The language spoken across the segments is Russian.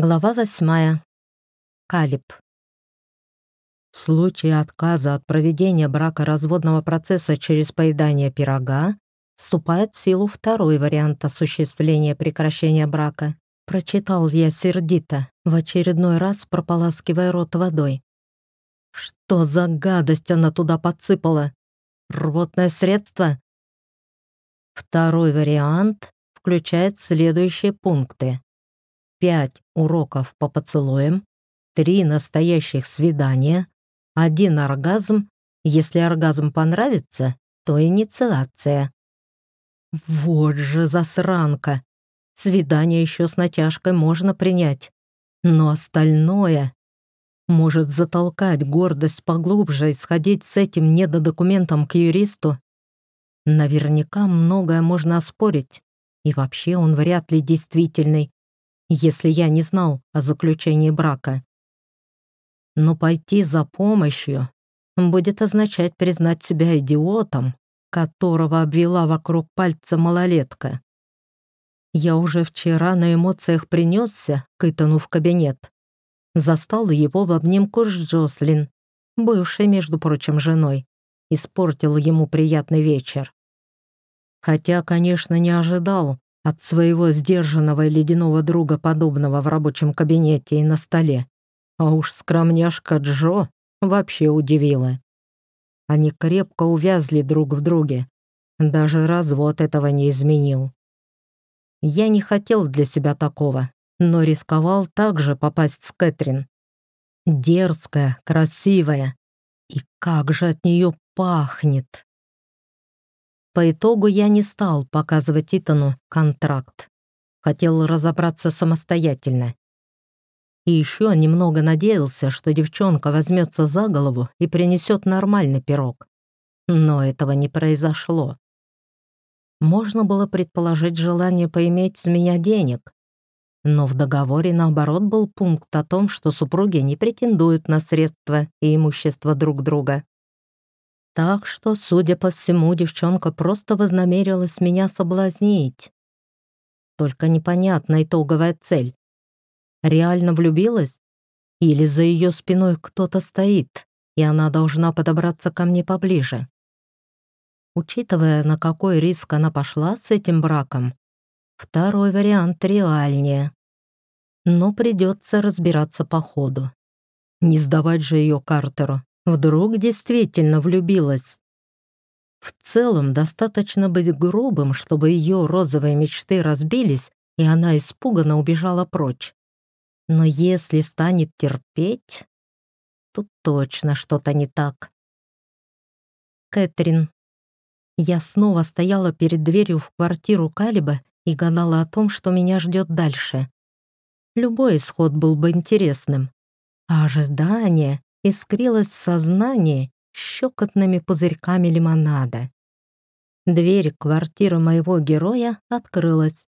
Глава восьмая. Калиб. В случае отказа от проведения бракоразводного процесса через поедание пирога вступает в силу второй вариант осуществления прекращения брака. Прочитал я сердито, в очередной раз прополаскивая рот водой. Что за гадость она туда подсыпала? Рвотное средство? Второй вариант включает следующие пункты пять уроков по поцелуям, три настоящих свидания, один оргазм, если оргазм понравится, то инициация. Вот же засранка! Свидание еще с натяжкой можно принять, но остальное может затолкать гордость поглубже и сходить с этим недодокументом к юристу. Наверняка многое можно оспорить, и вообще он вряд ли действительный, если я не знал о заключении брака. Но пойти за помощью будет означать признать себя идиотом, которого обвела вокруг пальца малолетка. Я уже вчера на эмоциях принесся к Итану в кабинет. Застал его в обнимку с Джослин, бывшей, между прочим, женой. Испортил ему приятный вечер. Хотя, конечно, не ожидал, от своего сдержанного и ледяного друга, подобного в рабочем кабинете и на столе. А уж скромняшка Джо вообще удивила. Они крепко увязли друг в друге. Даже развод этого не изменил. Я не хотел для себя такого, но рисковал также попасть По итогу я не стал показывать Итану контракт. Хотел разобраться самостоятельно. И еще немного надеялся, что девчонка возьмется за голову и принесет нормальный пирог. Но этого не произошло. Можно было предположить желание поиметь с меня денег. Но в договоре, наоборот, был пункт о том, что супруги не претендуют на средства и имущество друг друга. Так что, судя по всему, девчонка просто вознамерилась меня соблазнить. Только непонятна итоговая цель. Реально влюбилась? Или за ее спиной кто-то стоит, и она должна подобраться ко мне поближе? Учитывая, на какой риск она пошла с этим браком, второй вариант реальнее. Но придется разбираться по ходу. Не сдавать же ее Картеру. Вдруг действительно влюбилась. В целом, достаточно быть грубым, чтобы ее розовые мечты разбились, и она испуганно убежала прочь. Но если станет терпеть, то точно что-то не так. Кэтрин. Я снова стояла перед дверью в квартиру Калиба и гадала о том, что меня ждет дальше. Любой исход был бы интересным. А ожидание искрилась в сознании щекотными пузырьками лимонада. Дверь квартиры моего героя открылась.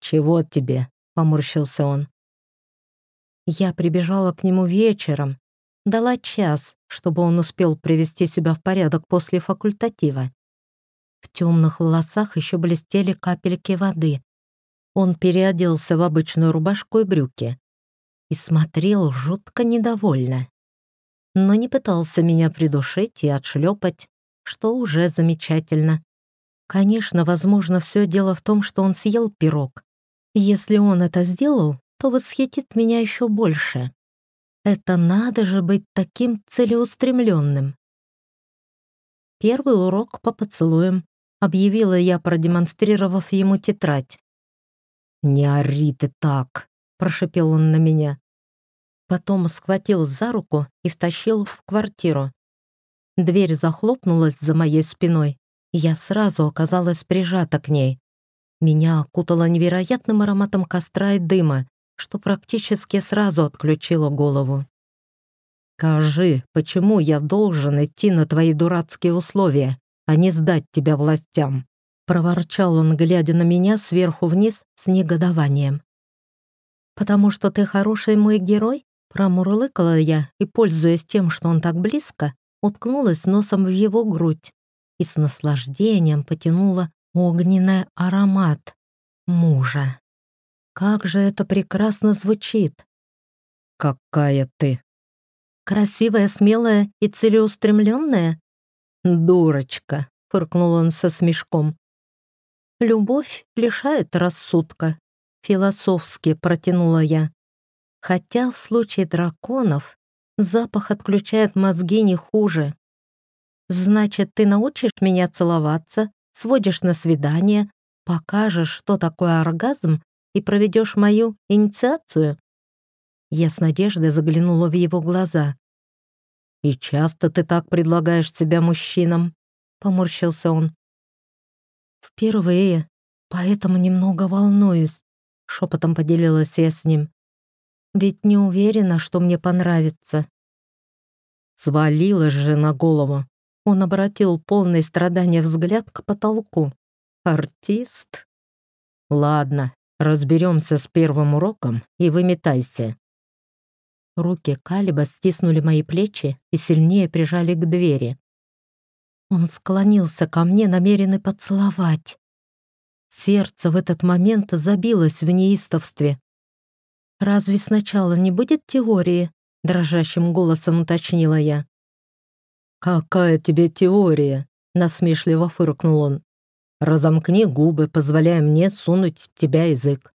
«Чего тебе?» — поморщился он. Я прибежала к нему вечером, дала час, чтобы он успел привести себя в порядок после факультатива. В темных волосах еще блестели капельки воды. Он переоделся в обычную рубашку и брюки и смотрел жутко недовольно но не пытался меня придушить и отшлепать, что уже замечательно. Конечно, возможно, все дело в том, что он съел пирог. Если он это сделал, то восхитит меня еще больше. Это надо же быть таким целеустремленным. Первый урок по поцелуям, объявила я, продемонстрировав ему тетрадь. «Не ори ты так!» — прошепел он на меня. Потом схватил за руку и втащил в квартиру. Дверь захлопнулась за моей спиной, и я сразу оказалась прижата к ней. Меня окутало невероятным ароматом костра и дыма, что практически сразу отключило голову. «Скажи, почему я должен идти на твои дурацкие условия, а не сдать тебя властям?» Проворчал он, глядя на меня сверху вниз с негодованием. «Потому что ты хороший мой герой?» Промурлыкала я и, пользуясь тем, что он так близко, уткнулась носом в его грудь и с наслаждением потянула огненный аромат мужа. Как же это прекрасно звучит! Какая ты! Красивая, смелая и целеустремленная? Дурочка! Фыркнул он со смешком. Любовь лишает рассудка. Философски протянула я хотя в случае драконов запах отключает мозги не хуже. Значит, ты научишь меня целоваться, сводишь на свидание, покажешь, что такое оргазм, и проведешь мою инициацию? Я с надеждой заглянула в его глаза. «И часто ты так предлагаешь себя мужчинам?» — поморщился он. «Впервые, поэтому немного волнуюсь», — шепотом поделилась я с ним ведь не уверена, что мне понравится. Свалилась же на голову. Он обратил полное страдание взгляд к потолку. Артист? Ладно, разберемся с первым уроком и выметайся. Руки Калиба стиснули мои плечи и сильнее прижали к двери. Он склонился ко мне, намеренный поцеловать. Сердце в этот момент забилось в неистовстве, «Разве сначала не будет теории?» — дрожащим голосом уточнила я. «Какая тебе теория?» — насмешливо фыркнул он. «Разомкни губы, позволяя мне сунуть в тебя язык».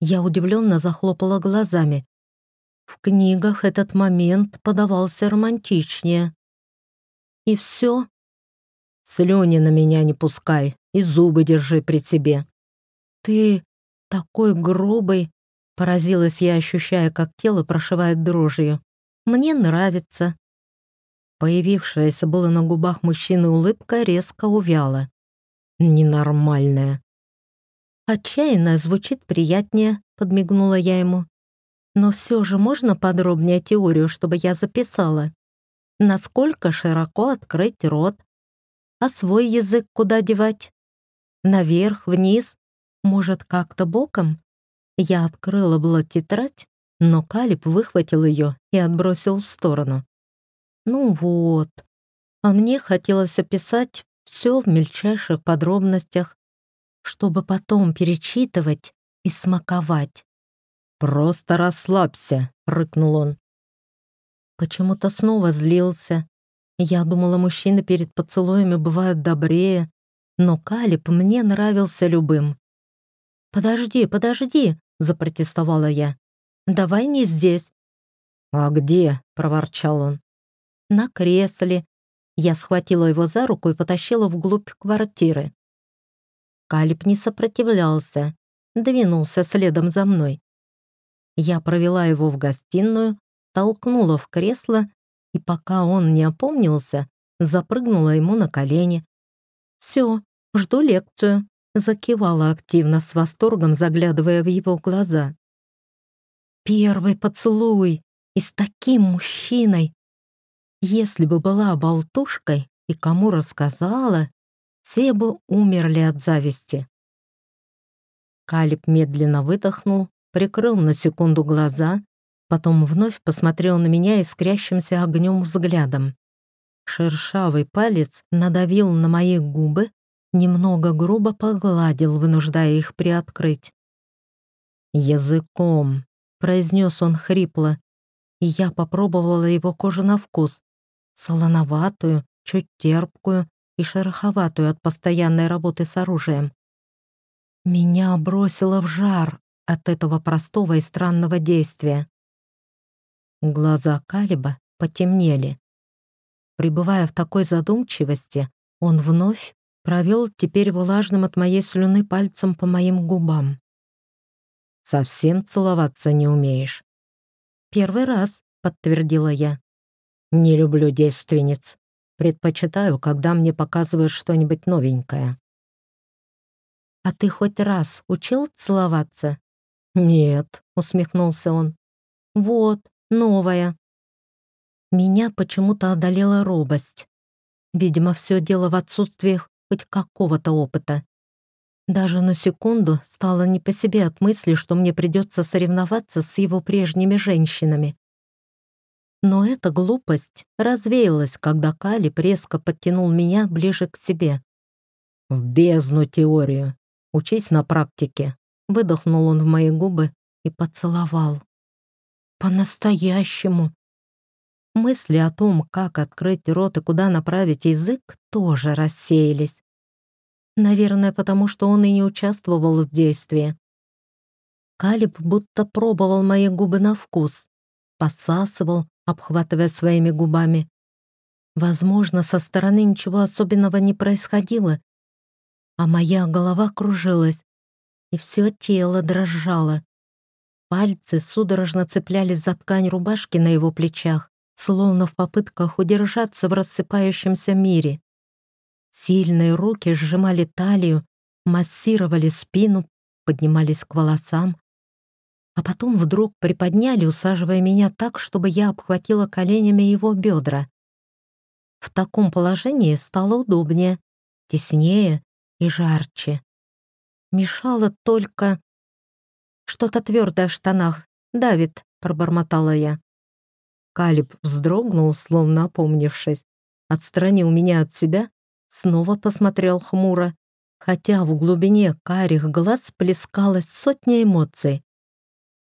Я удивленно захлопала глазами. В книгах этот момент подавался романтичнее. «И все?» «Слюни на меня не пускай и зубы держи при себе». «Ты такой грубый!» Поразилась я, ощущая, как тело прошивает дрожью. «Мне нравится». Появившаяся была на губах мужчины улыбка резко увяла. «Ненормальная». «Отчаянно звучит приятнее», — подмигнула я ему. «Но все же можно подробнее теорию, чтобы я записала? Насколько широко открыть рот? А свой язык куда девать? Наверх, вниз? Может, как-то боком?» Я открыла была тетрадь, но Калиб выхватил ее и отбросил в сторону. Ну вот. А мне хотелось описать все в мельчайших подробностях, чтобы потом перечитывать и смаковать. «Просто расслабься», — рыкнул он. Почему-то снова злился. Я думала, мужчины перед поцелуями бывают добрее, но Калиб мне нравился любым. «Подожди, подожди!» — запротестовала я. «Давай не здесь». «А где?» — проворчал он. «На кресле». Я схватила его за руку и потащила вглубь квартиры. Калиб не сопротивлялся, двинулся следом за мной. Я провела его в гостиную, толкнула в кресло, и пока он не опомнился, запрыгнула ему на колени. «Все, жду лекцию», закивала активно с восторгом, заглядывая в его глаза. «Первый поцелуй! И с таким мужчиной! Если бы была болтушкой и кому рассказала, все бы умерли от зависти. Калиб медленно выдохнул, прикрыл на секунду глаза, потом вновь посмотрел на меня искрящимся огнем взглядом. Шершавый палец надавил на мои губы, немного грубо погладил, вынуждая их приоткрыть. «Языком», — произнес он хрипло, и я попробовала его кожу на вкус, солоноватую, чуть терпкую и шероховатую от постоянной работы с оружием. Меня бросило в жар от этого простого и странного действия. Глаза Калиба потемнели. Пребывая в такой задумчивости, он вновь провел теперь влажным от моей слюны пальцем по моим губам. «Совсем целоваться не умеешь?» «Первый раз», — подтвердила я. Не люблю девственниц. Предпочитаю, когда мне показывают что-нибудь новенькое. «А ты хоть раз учил целоваться?» «Нет», — усмехнулся он. «Вот, новая». Меня почему-то одолела робость. Видимо, все дело в отсутствии хоть какого-то опыта. Даже на секунду стало не по себе от мысли, что мне придется соревноваться с его прежними женщинами. Но эта глупость развеялась, когда Калиб резко подтянул меня ближе к себе. «В бездну теорию. Учись на практике. Выдохнул он в мои губы и поцеловал. По-настоящему. Мысли о том, как открыть рот и куда направить язык, тоже рассеялись. Наверное, потому что он и не участвовал в действии. Калиб будто пробовал мои губы на вкус, посасывал, обхватывая своими губами. Возможно, со стороны ничего особенного не происходило, а моя голова кружилась, и все тело дрожало. Пальцы судорожно цеплялись за ткань рубашки на его плечах, словно в попытках удержаться в рассыпающемся мире. Сильные руки сжимали талию, массировали спину, поднимались к волосам, а потом вдруг приподняли, усаживая меня так, чтобы я обхватила коленями его бедра. В таком положении стало удобнее, теснее и жарче. Мешало только... Что-то твердое в штанах. Давит, пробормотала я. Калиб вздрогнул, словно опомнившись. Отстранил меня от себя, снова посмотрел хмуро, хотя в глубине карих глаз плескалась сотня эмоций.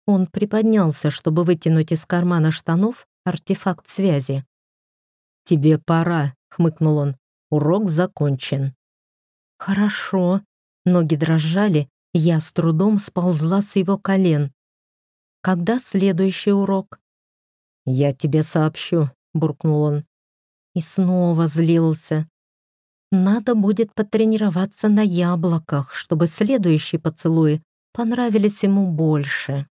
Он приподнялся, чтобы вытянуть из кармана штанов артефакт связи. «Тебе пора», — хмыкнул он. «Урок закончен». «Хорошо». Ноги дрожали, я с трудом сползла с его колен. «Когда следующий урок?» «Я тебе сообщу», — буркнул он. И снова злился. «Надо будет потренироваться на яблоках, чтобы следующие поцелуи понравились ему больше».